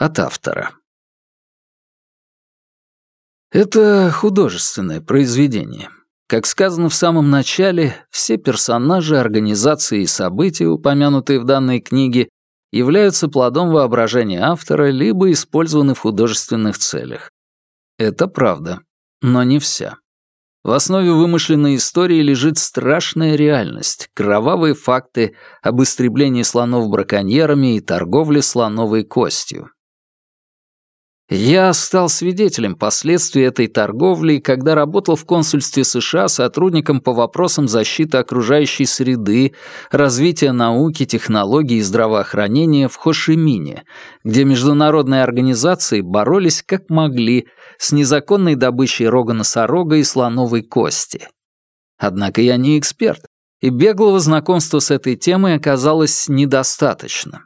От автора. Это художественное произведение. Как сказано в самом начале, все персонажи, организации и события, упомянутые в данной книге, являются плодом воображения автора либо использованы в художественных целях. Это правда, но не вся. В основе вымышленной истории лежит страшная реальность, кровавые факты об истреблении слонов браконьерами и торговле слоновой костью. Я стал свидетелем последствий этой торговли, когда работал в консульстве США сотрудником по вопросам защиты окружающей среды, развития науки, технологий и здравоохранения в Хошимине, где международные организации боролись как могли с незаконной добычей рога-носорога и слоновой кости. Однако я не эксперт, и беглого знакомства с этой темой оказалось недостаточно.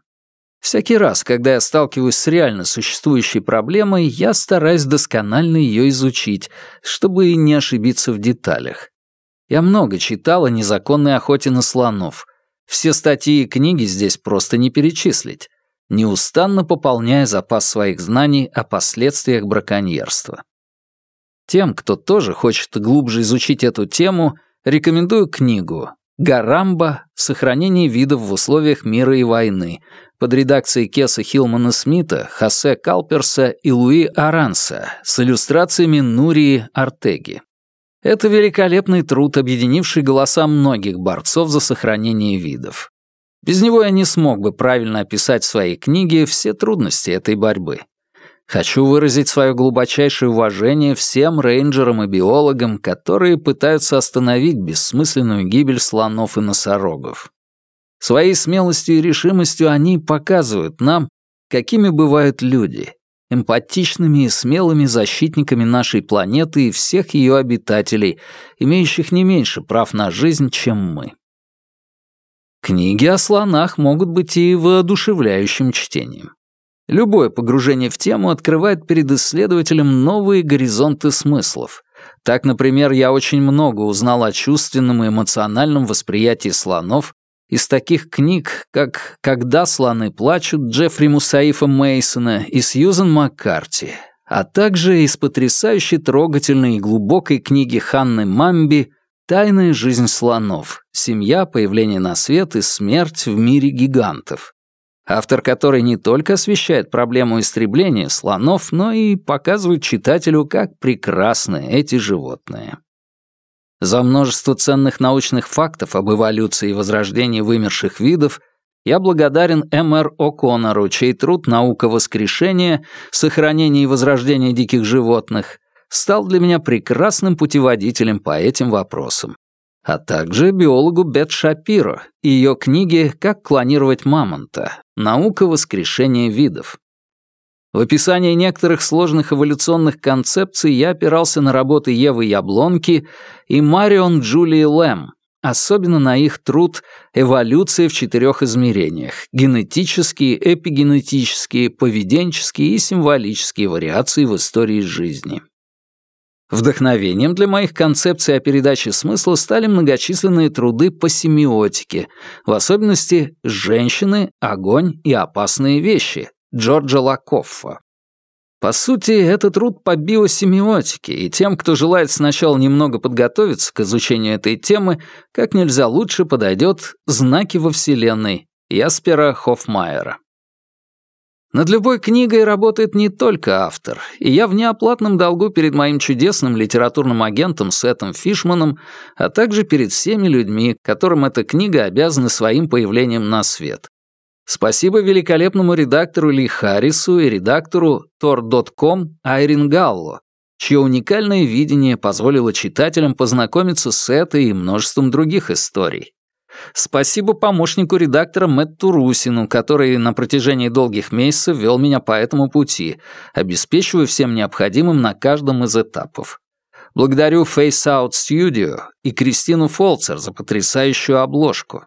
Всякий раз, когда я сталкиваюсь с реально существующей проблемой, я стараюсь досконально ее изучить, чтобы не ошибиться в деталях. Я много читал о незаконной охоте на слонов. Все статьи и книги здесь просто не перечислить, неустанно пополняя запас своих знаний о последствиях браконьерства. Тем, кто тоже хочет глубже изучить эту тему, рекомендую книгу «Гарамба. Сохранение видов в условиях мира и войны» под редакцией Кеса Хилмана Смита, Хосе Калперса и Луи Аранса с иллюстрациями Нурии Артеги. Это великолепный труд, объединивший голоса многих борцов за сохранение видов. Без него я не смог бы правильно описать в своей книге все трудности этой борьбы. Хочу выразить свое глубочайшее уважение всем рейнджерам и биологам, которые пытаются остановить бессмысленную гибель слонов и носорогов. Своей смелостью и решимостью они показывают нам, какими бывают люди, эмпатичными и смелыми защитниками нашей планеты и всех ее обитателей, имеющих не меньше прав на жизнь, чем мы. Книги о слонах могут быть и воодушевляющим чтением. Любое погружение в тему открывает перед исследователем новые горизонты смыслов. Так, например, я очень много узнал о чувственном и эмоциональном восприятии слонов из таких книг, как «Когда слоны плачут» Джеффри Мусаифа Мейсона и Сьюзен Маккарти, а также из потрясающе трогательной и глубокой книги Ханны Мамби «Тайная жизнь слонов. Семья, появление на свет и смерть в мире гигантов», автор которой не только освещает проблему истребления слонов, но и показывает читателю, как прекрасны эти животные. За множество ценных научных фактов об эволюции и возрождении вымерших видов я благодарен М.Р. О'Коннору, чей труд «Наука воскрешения. Сохранение и возрождение диких животных» стал для меня прекрасным путеводителем по этим вопросам, а также биологу Бет Шапиро и ее книги «Как клонировать мамонта. Наука воскрешения видов». В описании некоторых сложных эволюционных концепций я опирался на работы Евы Яблонки и Марион Джулии Лэм, особенно на их труд «Эволюция в четырех измерениях. Генетические, эпигенетические, поведенческие и символические вариации в истории жизни». Вдохновением для моих концепций о передаче смысла стали многочисленные труды по семиотике, в особенности «Женщины, огонь и опасные вещи» Джорджа Лакоффа. По сути, это труд по биосемиотике, и тем, кто желает сначала немного подготовиться к изучению этой темы, как нельзя лучше подойдет «Знаки во Вселенной» Яспера Хоффмайера. Над любой книгой работает не только автор, и я в неоплатном долгу перед моим чудесным литературным агентом Сетом Фишманом, а также перед всеми людьми, которым эта книга обязана своим появлением на свет. Спасибо великолепному редактору Ли Харрису и редактору Tor.com Айрин Галло, чье уникальное видение позволило читателям познакомиться с этой и множеством других историй. Спасибо помощнику редактора Мэтту Русину, который на протяжении долгих месяцев вел меня по этому пути, обеспечивая всем необходимым на каждом из этапов. Благодарю Face Out Studio и Кристину Фолцер за потрясающую обложку.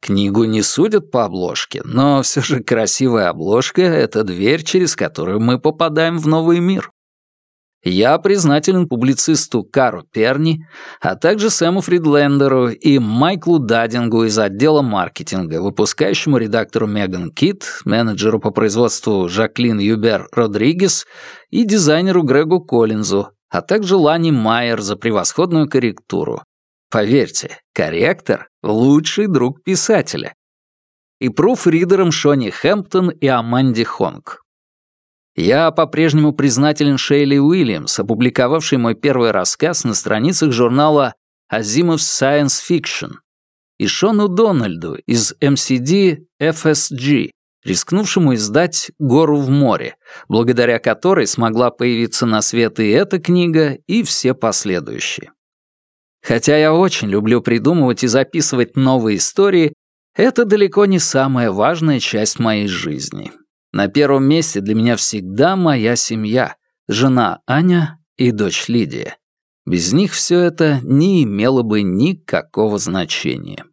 Книгу не судят по обложке, но все же красивая обложка — это дверь, через которую мы попадаем в новый мир. Я признателен публицисту Кару Перни, а также Сэму Фридлендеру и Майклу Дадингу из отдела маркетинга, выпускающему редактору Меган Кит, менеджеру по производству Жаклин Юбер Родригес и дизайнеру Грегу Коллинзу, а также Лани Майер за превосходную корректуру. Поверьте, корректор — лучший друг писателя. И пруфридерам Шони Хэмптон и Аманди Хонг. Я по-прежнему признателен Шейли Уильямс, опубликовавшей мой первый рассказ на страницах журнала Azimuth's Science Fiction, и Шону Дональду из MCD FSG, рискнувшему издать «Гору в море», благодаря которой смогла появиться на свет и эта книга, и все последующие. Хотя я очень люблю придумывать и записывать новые истории, это далеко не самая важная часть моей жизни. На первом месте для меня всегда моя семья, жена Аня и дочь Лидия. Без них все это не имело бы никакого значения.